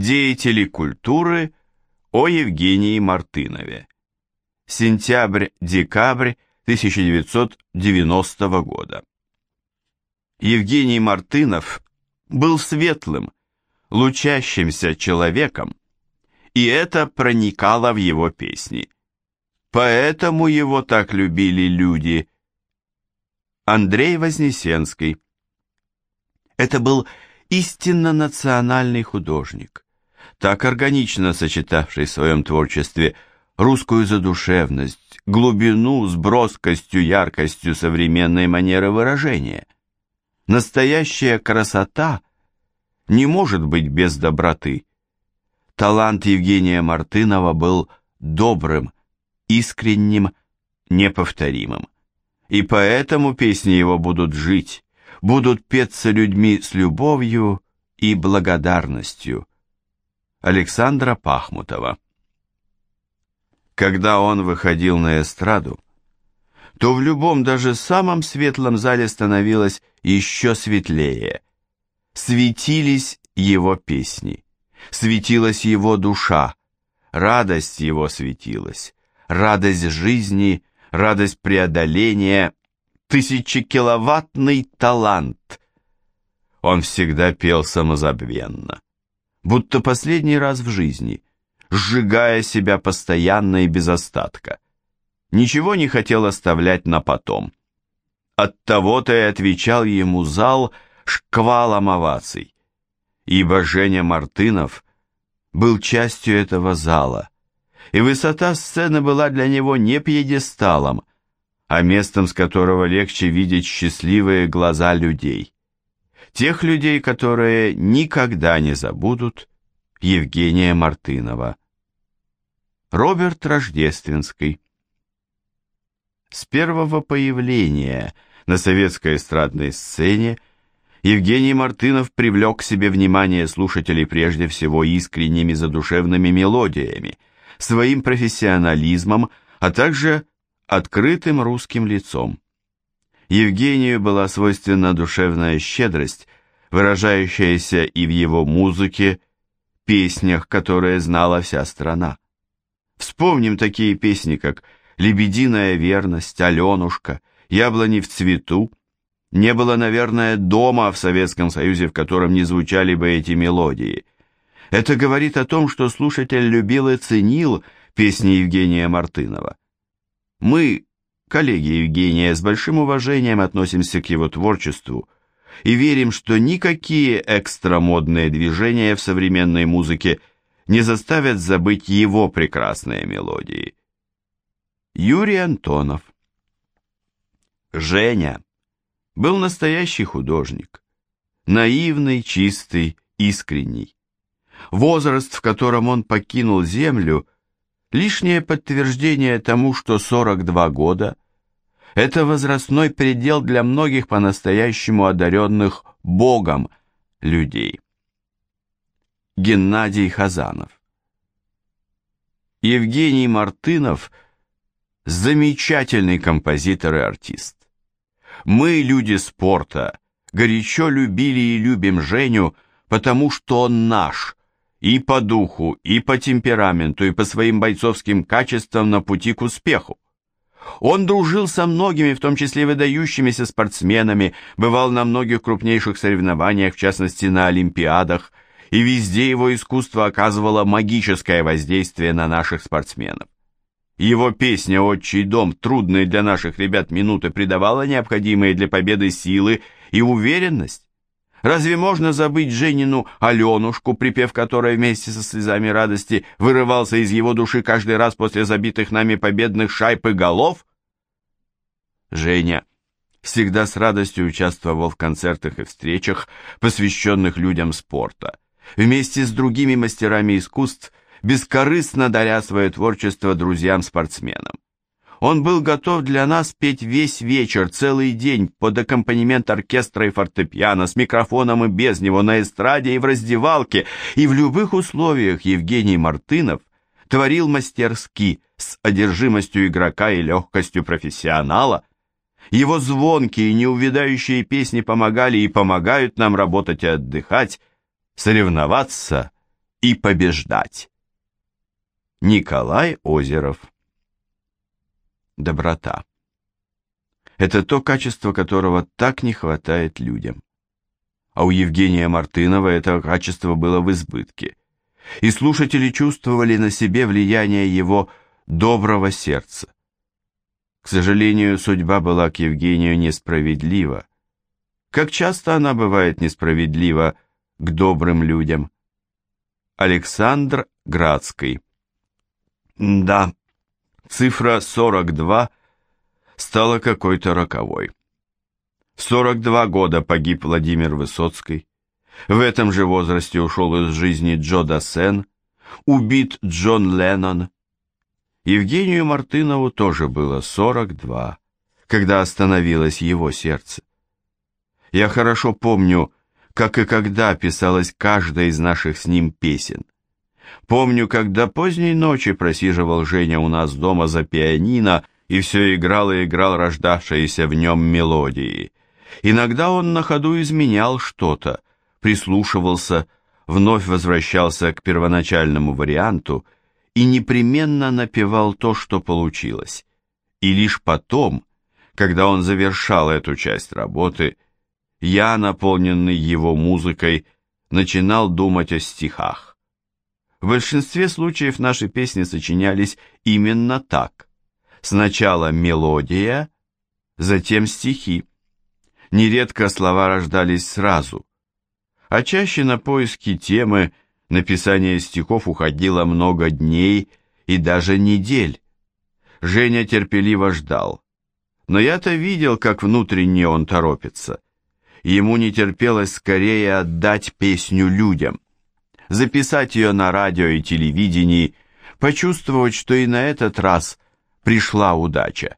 Деятели культуры о Евгении Мартынове. Сентябрь-декабрь 1990 года. Евгений Мартынов был светлым, лучащимся человеком, и это проникало в его песни. Поэтому его так любили люди. Андрей Вознесенский. Это был истинно национальный художник, так органично сочетавший в своем творчестве русскую задушевность, глубину с броскостью, яркостью современной манеры выражения. Настоящая красота не может быть без доброты. Талант Евгения Мартынова был добрым, искренним, неповторимым. И поэтому песни его будут жить, будут петься людьми с любовью и благодарностью. Александра Пахмутова Когда он выходил на эстраду, то в любом, даже самом светлом зале становилось еще светлее. Светились его песни, светилась его душа, радость его светилась, радость жизни, радость преодоления, тысячекиловаттный талант. Он всегда пел самозабвенно, будто последний раз в жизни, сжигая себя постоянно и без остатка. Ничего не хотел оставлять на потом. Оттого-то и отвечал ему зал шквалом оваций, ибо Женя Мартынов был частью этого зала, и высота сцены была для него не пьедесталом, а местом, с которого легче видеть счастливые глаза людей. Тех людей, которые никогда не забудут Евгения Мартынова. Роберт Рождественский С первого появления на советской эстрадной сцене Евгений Мартынов привлек к себе внимание слушателей прежде всего искренними задушевными мелодиями, своим профессионализмом, а также открытым русским лицом. Евгению была свойственна душевная щедрость, выражающаяся и в его музыке, песнях, которые знала вся страна. Вспомним такие песни, как «Лебединая верность», «Аленушка», «Яблони в цвету». Не было, наверное, дома в Советском Союзе, в котором не звучали бы эти мелодии. Это говорит о том, что слушатель любил и ценил песни Евгения Мартынова. Мы, коллеги Евгения, с большим уважением относимся к его творчеству и верим, что никакие экстрамодные движения в современной музыке не заставят забыть его прекрасные мелодии. Юрий Антонов Женя был настоящий художник, наивный, чистый, искренний. Возраст, в котором он покинул землю – Лишнее подтверждение тому, что 42 года – это возрастной предел для многих по-настоящему одаренных Богом людей. Геннадий Хазанов Евгений Мартынов – замечательный композитор и артист. Мы, люди спорта, горячо любили и любим Женю, потому что он наш – и по духу, и по темпераменту, и по своим бойцовским качествам на пути к успеху. Он дружил со многими, в том числе выдающимися спортсменами, бывал на многих крупнейших соревнованиях, в частности на Олимпиадах, и везде его искусство оказывало магическое воздействие на наших спортсменов. Его песня «Отчий дом» трудные для наших ребят минуты придавала необходимые для победы силы и уверенность. Разве можно забыть Женину Аленушку, припев которой вместе со слезами радости вырывался из его души каждый раз после забитых нами победных шайб и голов? Женя всегда с радостью участвовал в концертах и встречах, посвященных людям спорта. Вместе с другими мастерами искусств бескорыстно даря свое творчество друзьям-спортсменам. Он был готов для нас петь весь вечер, целый день, под аккомпанемент оркестра и фортепиано, с микрофоном и без него, на эстраде и в раздевалке, и в любых условиях Евгений Мартынов творил мастерски, с одержимостью игрока и легкостью профессионала. Его звонкие, неувядающие песни помогали и помогают нам работать и отдыхать, соревноваться и побеждать. Николай Озеров Доброта. Это то качество, которого так не хватает людям. А у Евгения Мартынова это качество было в избытке. И слушатели чувствовали на себе влияние его доброго сердца. К сожалению, судьба была к Евгению несправедлива. Как часто она бывает несправедлива к добрым людям. Александр Градский Да, цифра 42 стала какой-то роковой. В 42 года погиб Владимир Высоцкий. В этом же возрасте ушел из жизни Джо Дассен, убит Джон Леннон. Евгению Мартынову тоже было 42, когда остановилось его сердце. Я хорошо помню, как и когда писалась каждая из наших с ним песен. Помню, когда поздней ночи просиживал Женя у нас дома за пианино и все играл и играл рождавшиеся в нем мелодии. Иногда он на ходу изменял что-то, прислушивался, вновь возвращался к первоначальному варианту и непременно напевал то, что получилось. И лишь потом, когда он завершал эту часть работы, я, наполненный его музыкой, начинал думать о стихах. В большинстве случаев наши песни сочинялись именно так. Сначала мелодия, затем стихи. Нередко слова рождались сразу, а чаще на поиски темы написание стихов уходило много дней и даже недель. Женя терпеливо ждал. Но я-то видел, как внутренне он торопится. Ему не терпелось скорее отдать песню людям записать ее на радио и телевидении, почувствовать, что и на этот раз пришла удача.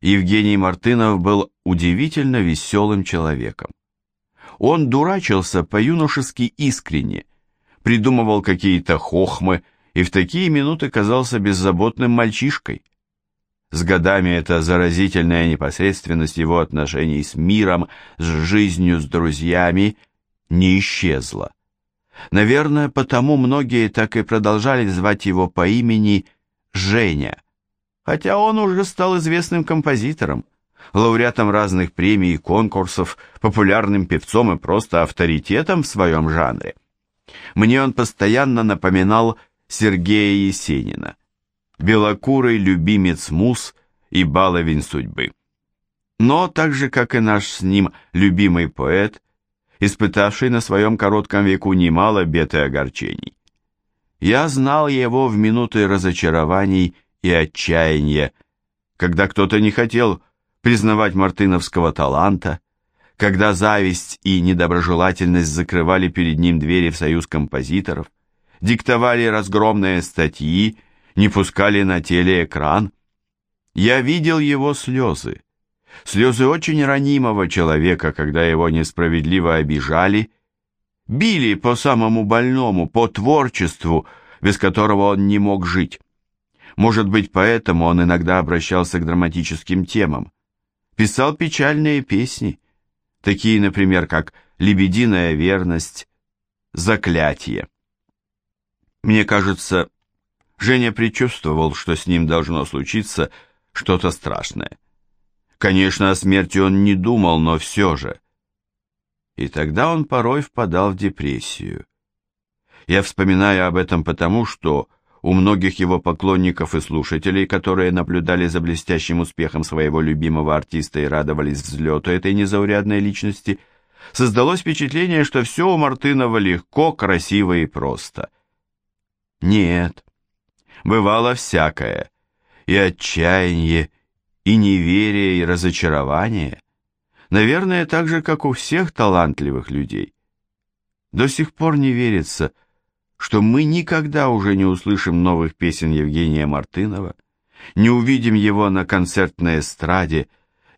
Евгений Мартынов был удивительно веселым человеком. Он дурачился по-юношески искренне, придумывал какие-то хохмы и в такие минуты казался беззаботным мальчишкой. С годами эта заразительная непосредственность его отношений с миром, с жизнью, с друзьями не исчезла. Наверное, потому многие так и продолжали звать его по имени Женя, хотя он уже стал известным композитором, лауреатом разных премий и конкурсов, популярным певцом и просто авторитетом в своем жанре. Мне он постоянно напоминал Сергея Есенина, белокурый любимец мус и баловень судьбы. Но так же, как и наш с ним любимый поэт, испытавший на своем коротком веку немало бед и огорчений. Я знал его в минуты разочарований и отчаяния, когда кто-то не хотел признавать мартыновского таланта, когда зависть и недоброжелательность закрывали перед ним двери в союз композиторов, диктовали разгромные статьи, не пускали на телеэкран. Я видел его слезы, слезы очень ранимого человека, когда его несправедливо обижали, били по самому больному, по творчеству, без которого он не мог жить. Может быть, поэтому он иногда обращался к драматическим темам. Писал печальные песни, такие, например, как «Лебединая верность», «Заклятие». Мне кажется, Женя предчувствовал, что с ним должно случиться что-то страшное. Конечно, о смерти он не думал, но все же. И тогда он порой впадал в депрессию. Я вспоминаю об этом потому, что у многих его поклонников и слушателей, которые наблюдали за блестящим успехом своего любимого артиста и радовались взлету этой незаурядной личности, создалось впечатление, что все у Мартынова легко, красиво и просто. Нет, бывало всякое, и отчаяние, и неверие, и разочарование. Наверное, так же, как у всех талантливых людей. До сих пор не верится, что мы никогда уже не услышим новых песен Евгения Мартынова, не увидим его на концертной эстраде,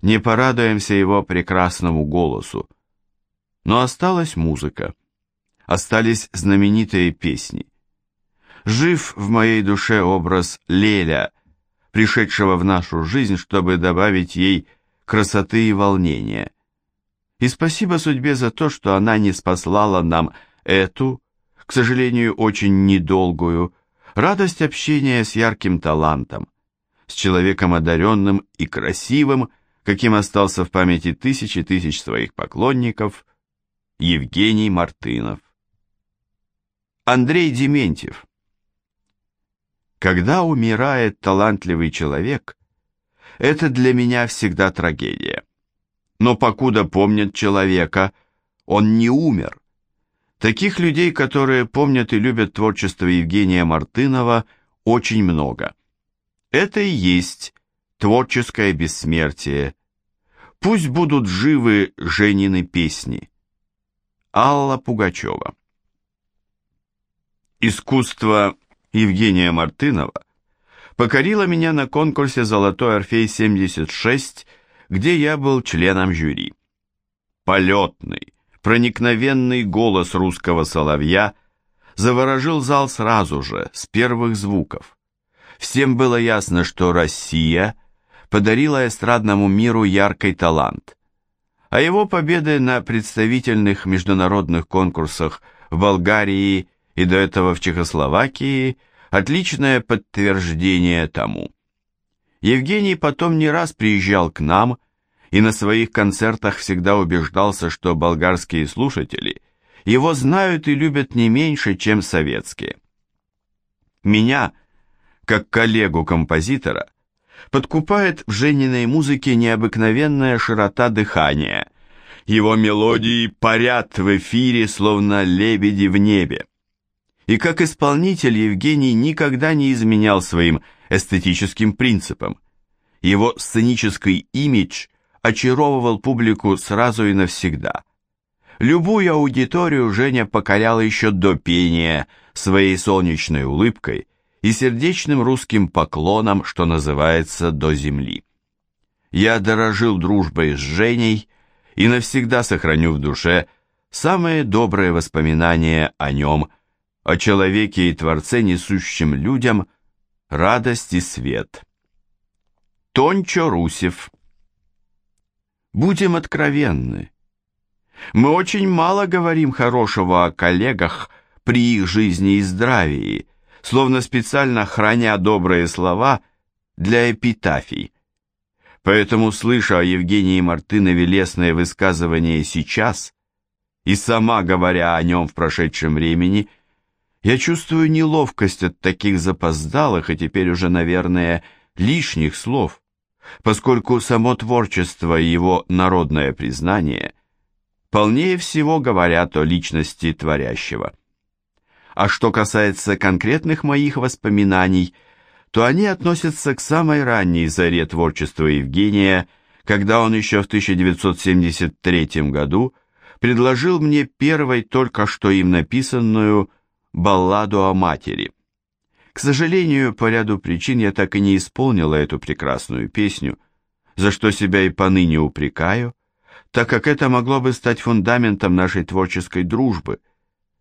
не порадуемся его прекрасному голосу. Но осталась музыка, остались знаменитые песни. Жив в моей душе образ Леля, пришедшего в нашу жизнь, чтобы добавить ей красоты и волнения. И спасибо судьбе за то, что она не спаслала нам эту, к сожалению, очень недолгую, радость общения с ярким талантом, с человеком одаренным и красивым, каким остался в памяти тысячи тысяч своих поклонников, Евгений Мартынов. Андрей Дементьев. Когда умирает талантливый человек, это для меня всегда трагедия. Но покуда помнят человека, он не умер. Таких людей, которые помнят и любят творчество Евгения Мартынова, очень много. Это и есть творческое бессмертие. Пусть будут живы Женины песни. Алла Пугачева Искусство Евгения Мартынова покорило меня на конкурсе «Золотой Орфей-76», где я был членом жюри. Полетный, проникновенный голос русского соловья заворожил зал сразу же, с первых звуков. Всем было ясно, что Россия подарила эстрадному миру яркий талант, а его победы на представительных международных конкурсах в Болгарии и до этого в Чехословакии – отличное подтверждение тому. Евгений потом не раз приезжал к нам и на своих концертах всегда убеждался, что болгарские слушатели его знают и любят не меньше, чем советские. Меня, как коллегу-композитора, подкупает в Жениной музыке необыкновенная широта дыхания. Его мелодии парят в эфире, словно лебеди в небе и как исполнитель Евгений никогда не изменял своим эстетическим принципам. Его сценический имидж очаровывал публику сразу и навсегда. Любую аудиторию Женя покорял еще до пения своей солнечной улыбкой и сердечным русским поклоном, что называется, до земли. Я дорожил дружбой с Женей и навсегда сохраню в душе самые добрые воспоминания о нем – о человеке и Творце, несущем людям радость и свет. Тончо Русев Будем откровенны. Мы очень мало говорим хорошего о коллегах при их жизни и здравии, словно специально храня добрые слова для эпитафий. Поэтому, слыша о Евгении Мартынове лестное высказывание сейчас, и сама говоря о нем в прошедшем времени, я чувствую неловкость от таких запоздалых и теперь уже, наверное, лишних слов, поскольку само творчество и его народное признание полнее всего говорят о личности творящего. А что касается конкретных моих воспоминаний, то они относятся к самой ранней заре творчества Евгения, когда он еще в 1973 году предложил мне первой только что им написанную балладу о матери. К сожалению, по ряду причин я так и не исполнила эту прекрасную песню, за что себя и поныне упрекаю, так как это могло бы стать фундаментом нашей творческой дружбы,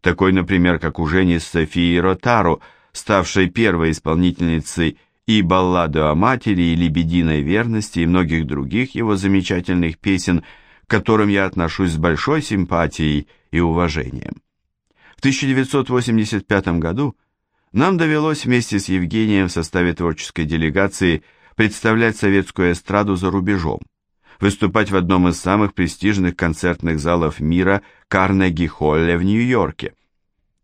такой, например, как у Жени с Софией Ротару, ставшей первой исполнительницей и баллады о матери, и лебединой верности, и многих других его замечательных песен, к которым я отношусь с большой симпатией и уважением. В 1985 году нам довелось вместе с Евгением в составе творческой делегации представлять советскую эстраду за рубежом, выступать в одном из самых престижных концертных залов мира Карнеги-Холле в Нью-Йорке.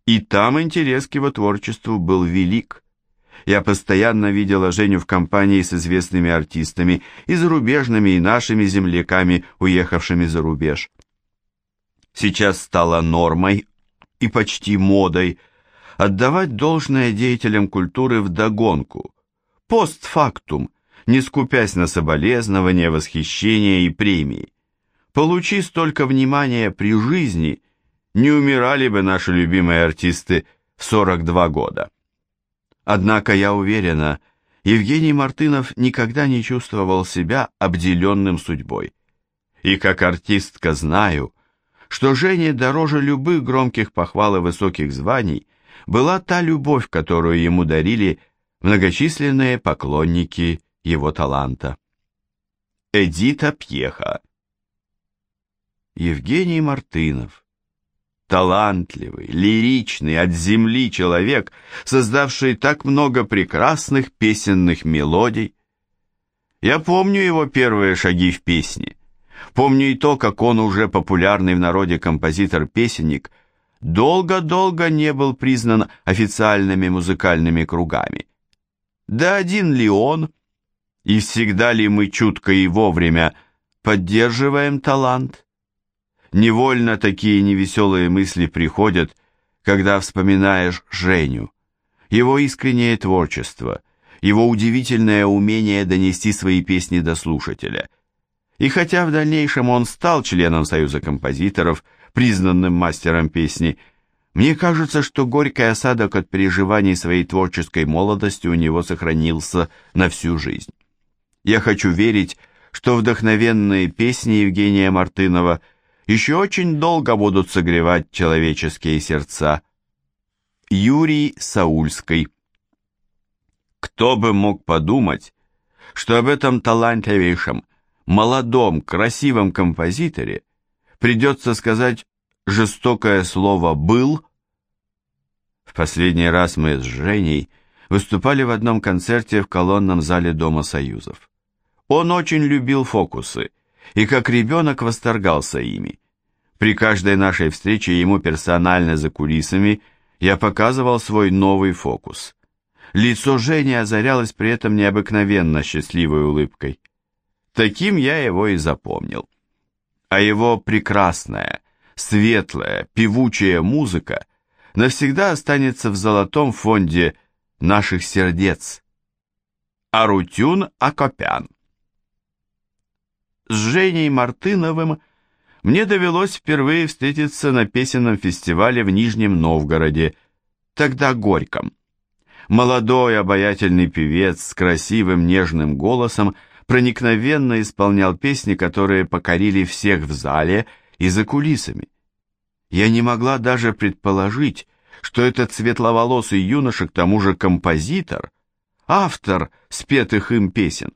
И там интерес к его творчеству был велик. Я постоянно видела Женю в компании с известными артистами и зарубежными, и нашими земляками, уехавшими за рубеж. Сейчас стало нормой и почти модой отдавать должное деятелям культуры вдогонку, постфактум, не скупясь на соболезнования, восхищения и премии. Получи столько внимания при жизни, не умирали бы наши любимые артисты в 42 года. Однако я уверена, Евгений Мартынов никогда не чувствовал себя обделенным судьбой. И как артистка знаю, что Жене дороже любых громких похвал и высоких званий была та любовь, которую ему дарили многочисленные поклонники его таланта. Эдита Пьеха Евгений Мартынов талантливый, лиричный, от земли человек, создавший так много прекрасных песенных мелодий. Я помню его первые шаги в песне. Помню и то, как он уже популярный в народе композитор-песенник долго-долго не был признан официальными музыкальными кругами. Да один ли он, и всегда ли мы чутко и вовремя поддерживаем талант? Невольно такие невеселые мысли приходят, когда вспоминаешь Женю, его искреннее творчество, его удивительное умение донести свои песни до слушателя. И хотя в дальнейшем он стал членом Союза композиторов, признанным мастером песни, мне кажется, что горький осадок от переживаний своей творческой молодости у него сохранился на всю жизнь. Я хочу верить, что вдохновенные песни Евгения Мартынова – еще очень долго будут согревать человеческие сердца. Юрий Саульский Кто бы мог подумать, что об этом талантливейшем, молодом, красивом композиторе придется сказать жестокое слово «был». В последний раз мы с Женей выступали в одном концерте в колонном зале Дома Союзов. Он очень любил фокусы – и как ребенок восторгался ими. При каждой нашей встрече ему персонально за кулисами я показывал свой новый фокус. Лицо Жени озарялось при этом необыкновенно счастливой улыбкой. Таким я его и запомнил. А его прекрасная, светлая, певучая музыка навсегда останется в золотом фонде наших сердец. Арутюн Акопян с Женей Мартыновым мне довелось впервые встретиться на песенном фестивале в Нижнем Новгороде, тогда Горьком. Молодой обаятельный певец с красивым нежным голосом проникновенно исполнял песни, которые покорили всех в зале и за кулисами. Я не могла даже предположить, что этот светловолосый юноша к тому же композитор, автор спетых им песен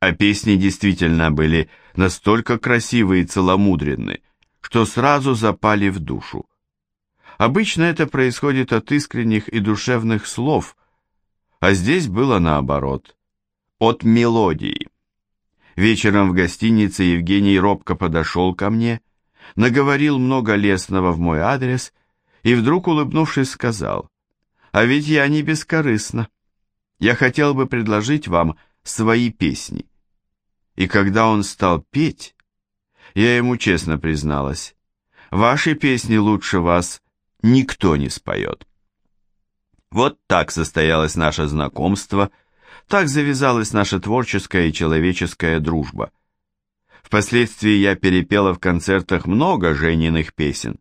а песни действительно были настолько красивы и целомудренны, что сразу запали в душу. Обычно это происходит от искренних и душевных слов, а здесь было наоборот, от мелодии. Вечером в гостинице Евгений робко подошел ко мне, наговорил много лестного в мой адрес и вдруг, улыбнувшись, сказал, «А ведь я не бескорыстна. Я хотел бы предложить вам свои песни. И когда он стал петь, я ему честно призналась, ваши песни лучше вас никто не споет. Вот так состоялось наше знакомство, так завязалась наша творческая и человеческая дружба. Впоследствии я перепела в концертах много Жениных песен,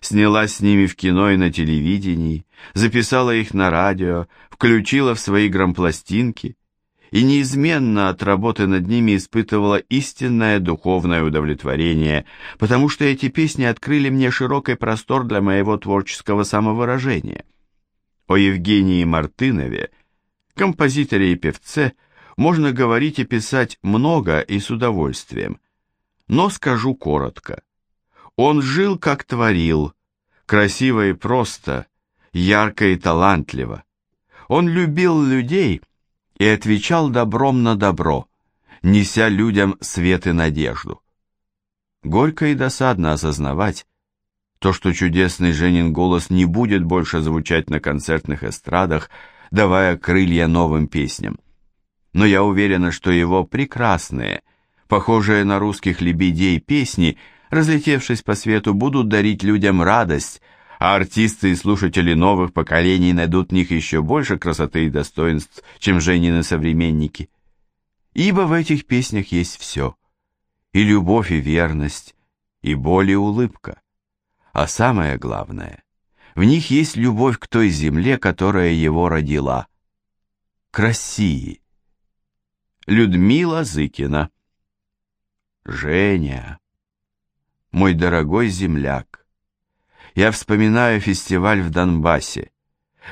снялась с ними в кино и на телевидении, записала их на радио, включила в свои грампластинки и неизменно от работы над ними испытывала истинное духовное удовлетворение, потому что эти песни открыли мне широкий простор для моего творческого самовыражения. О Евгении Мартынове, композиторе и певце, можно говорить и писать много и с удовольствием, но скажу коротко. Он жил, как творил, красиво и просто, ярко и талантливо. Он любил людей – и отвечал добром на добро, неся людям свет и надежду. Горько и досадно осознавать, то, что чудесный Женин голос не будет больше звучать на концертных эстрадах, давая крылья новым песням. Но я уверена, что его прекрасные, похожие на русских лебедей песни, разлетевшись по свету, будут дарить людям радость, а артисты и слушатели новых поколений найдут в них еще больше красоты и достоинств, чем Женины современники. Ибо в этих песнях есть все. И любовь, и верность, и боль, и улыбка. А самое главное, в них есть любовь к той земле, которая его родила. К России. Людмила Зыкина Женя, мой дорогой земляк, я вспоминаю фестиваль в Донбассе.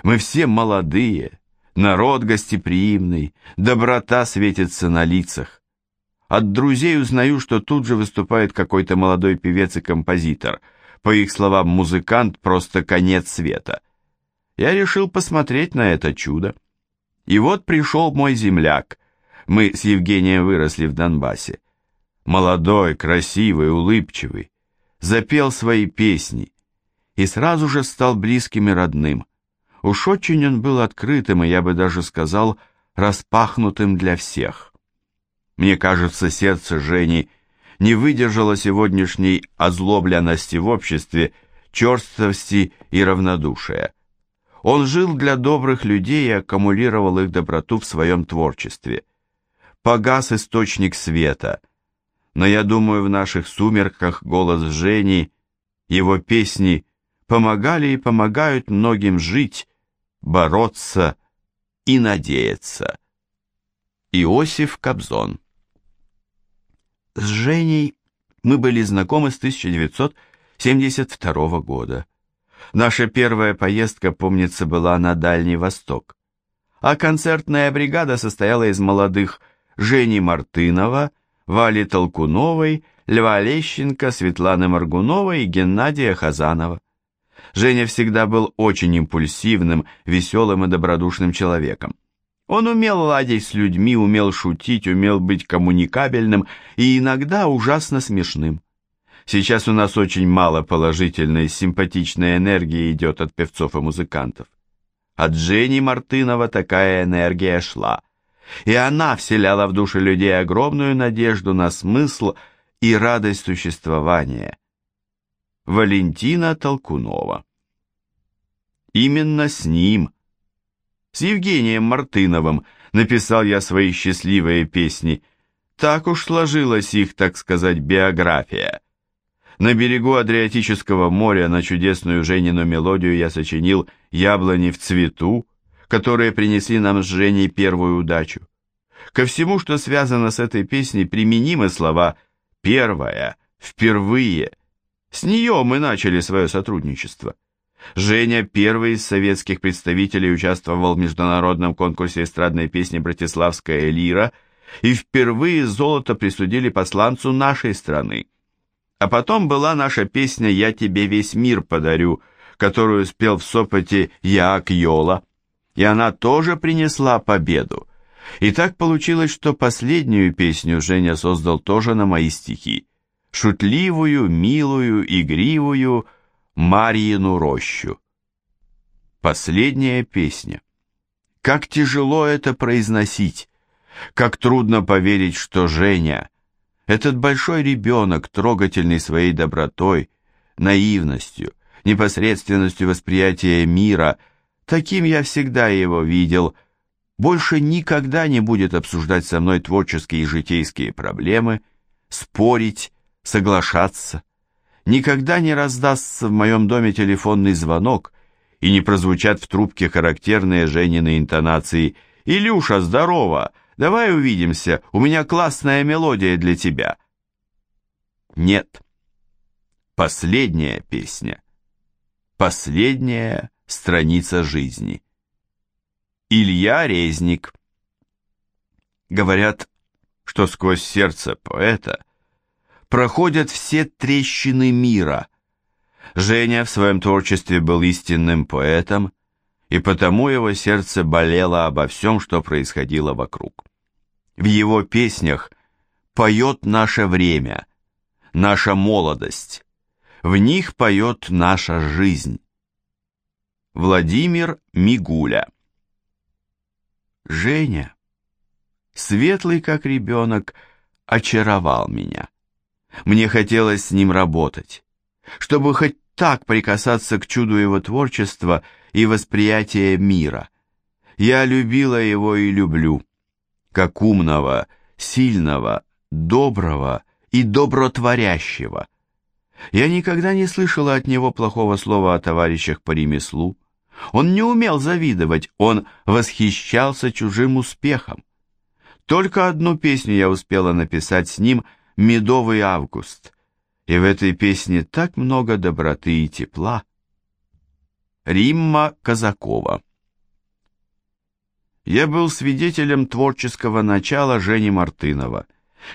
Мы все молодые, народ гостеприимный, доброта светится на лицах. От друзей узнаю, что тут же выступает какой-то молодой певец и композитор. По их словам, музыкант просто конец света. Я решил посмотреть на это чудо. И вот пришел мой земляк. Мы с Евгением выросли в Донбассе. Молодой, красивый, улыбчивый. Запел свои песни. И сразу же стал близким и родным. Уж очень он был открытым, и я бы даже сказал, распахнутым для всех. Мне кажется, сердце Жени не выдержало сегодняшней озлобленности в обществе, черствости и равнодушия. Он жил для добрых людей и аккумулировал их доброту в своем творчестве. Погас источник света, но я думаю, в наших сумерках голос Жени, его песни помогали и помогают многим жить, бороться и надеяться. Иосиф Кобзон с Женей мы были знакомы с 1972 года. Наша первая поездка, помнится, была на Дальний Восток. А концертная бригада состояла из молодых Жени Мартынова, Вали Толкуновой, Льва Лещенко, Светланы Маргуновой и Геннадия Хазанова. Женя всегда был очень импульсивным, веселым и добродушным человеком. Он умел ладить с людьми, умел шутить, умел быть коммуникабельным и иногда ужасно смешным. Сейчас у нас очень мало положительной, симпатичной энергии идет от певцов и музыкантов. От Жени Мартынова такая энергия шла, и она вселяла в души людей огромную надежду на смысл и радость существования. Валентина Толкунова Именно с ним – с Евгением Мартыновым написал я свои счастливые песни. Так уж сложилась их, так сказать, биография. На берегу Адриатического моря на чудесную Женину мелодию я сочинил «Яблони в цвету», которые принесли нам с Женей первую удачу. Ко всему, что связано с этой песней, применимы слова «первая», «впервые». С нее мы начали свое сотрудничество. Женя, первый из советских представителей, участвовал в международном конкурсе эстрадной песни «Братиславская лира» и впервые золото присудили посланцу нашей страны. А потом была наша песня «Я тебе весь мир подарю», которую спел в Сопоте Яак Йола, и она тоже принесла победу. И так получилось, что последнюю песню Женя создал тоже на мои стихи. Шутливую, милую, игривую, Марьину рощу. Последняя песня. Как тяжело это произносить, как трудно поверить, что Женя, этот большой ребенок, трогательный своей добротой, наивностью, непосредственностью восприятия мира, таким я всегда его видел, больше никогда не будет обсуждать со мной творческие и житейские проблемы, спорить, соглашаться никогда не раздастся в моем доме телефонный звонок и не прозвучат в трубке характерные Женины интонации «Илюша, здорово! Давай увидимся, у меня классная мелодия для тебя». Нет. Последняя песня. Последняя страница жизни. Илья Резник. Говорят, что сквозь сердце поэта проходят все трещины мира. Женя в своем творчестве был истинным поэтом, и потому его сердце болело обо всем, что происходило вокруг. В его песнях поет наше время, наша молодость, в них поет наша жизнь. Владимир Мигуля Женя, светлый как ребенок, очаровал меня. Мне хотелось с ним работать, чтобы хоть так прикасаться к чуду его творчества и восприятия мира. Я любила его и люблю, как умного, сильного, доброго и добротворящего. Я никогда не слышала от него плохого слова о товарищах по ремеслу. Он не умел завидовать, он восхищался чужим успехом. Только одну песню я успела написать с ним – медовый август, и в этой песне так много доброты и тепла. Римма Казакова Я был свидетелем творческого начала Жени Мартынова,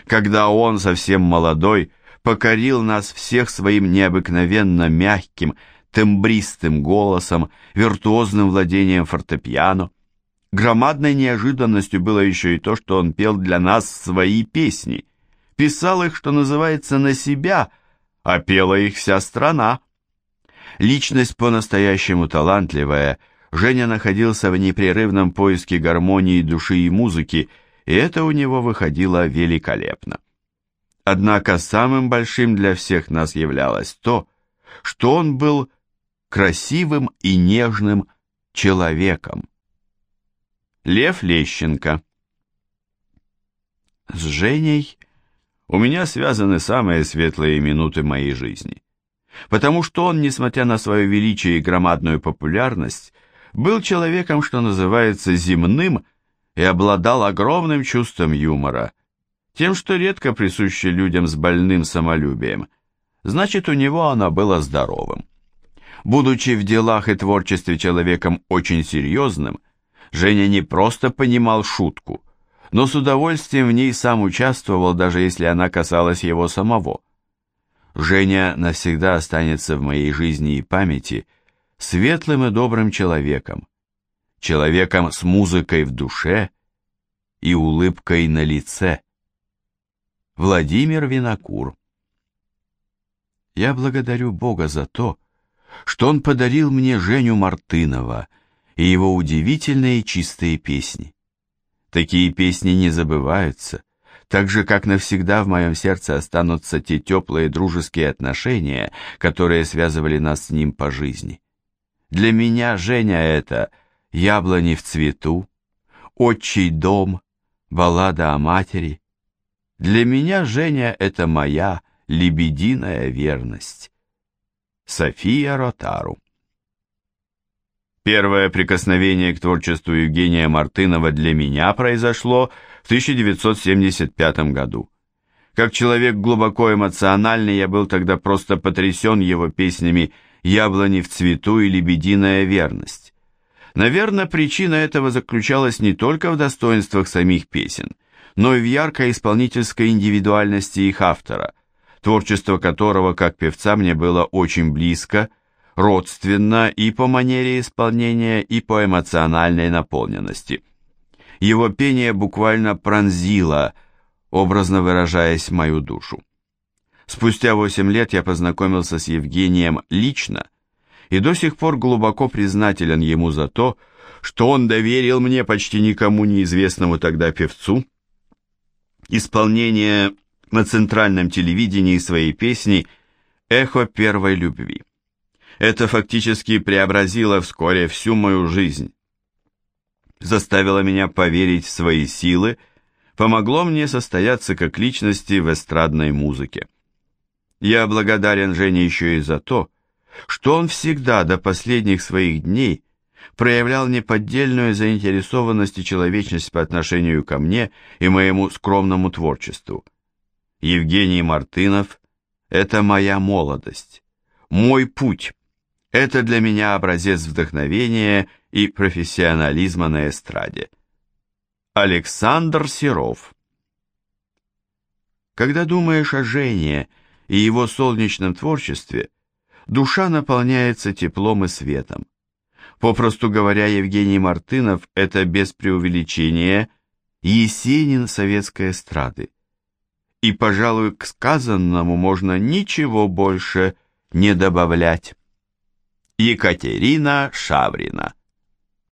когда он, совсем молодой, покорил нас всех своим необыкновенно мягким, тембристым голосом, виртуозным владением фортепиано. Громадной неожиданностью было еще и то, что он пел для нас свои песни. Писал их, что называется, на себя, а пела их вся страна. Личность по-настоящему талантливая, Женя находился в непрерывном поиске гармонии души и музыки, и это у него выходило великолепно. Однако самым большим для всех нас являлось то, что он был красивым и нежным человеком. Лев Лещенко С Женей у меня связаны самые светлые минуты моей жизни, потому что он, несмотря на свое величие и громадную популярность, был человеком, что называется, земным и обладал огромным чувством юмора, тем, что редко присуще людям с больным самолюбием, значит, у него оно было здоровым. Будучи в делах и творчестве человеком очень серьезным, Женя не просто понимал шутку, но с удовольствием в ней сам участвовал, даже если она касалась его самого. Женя навсегда останется в моей жизни и памяти светлым и добрым человеком, человеком с музыкой в душе и улыбкой на лице. Владимир Винокур Я благодарю Бога за то, что он подарил мне Женю Мартынова и его удивительные чистые песни. Такие песни не забываются, так же, как навсегда в моем сердце останутся те теплые дружеские отношения, которые связывали нас с ним по жизни. Для меня Женя это «Яблони в цвету», «Отчий дом», «Баллада о матери». Для меня Женя это моя лебединая верность. София Ротару. Первое прикосновение к творчеству Евгения Мартынова для меня произошло в 1975 году. Как человек глубоко эмоциональный, я был тогда просто потрясен его песнями «Яблони в цвету» и «Лебединая верность». Наверное, причина этого заключалась не только в достоинствах самих песен, но и в яркой исполнительской индивидуальности их автора, творчество которого, как певца, мне было очень близко, родственно и по манере исполнения, и по эмоциональной наполненности. Его пение буквально пронзило, образно выражаясь, мою душу. Спустя восемь лет я познакомился с Евгением лично и до сих пор глубоко признателен ему за то, что он доверил мне почти никому неизвестному тогда певцу исполнение на центральном телевидении своей песни «Эхо первой любви». Это фактически преобразило вскоре всю мою жизнь. Заставило меня поверить в свои силы, помогло мне состояться как личности в эстрадной музыке. Я благодарен Жене еще и за то, что он всегда до последних своих дней проявлял неподдельную заинтересованность и человечность по отношению ко мне и моему скромному творчеству. Евгений Мартынов – это моя молодость, мой путь. Это для меня образец вдохновения и профессионализма на эстраде. Александр Серов Когда думаешь о Жене и его солнечном творчестве, душа наполняется теплом и светом. Попросту говоря, Евгений Мартынов – это без преувеличения Есенин советской эстрады и, пожалуй, к сказанному можно ничего больше не добавлять. Екатерина Шаврина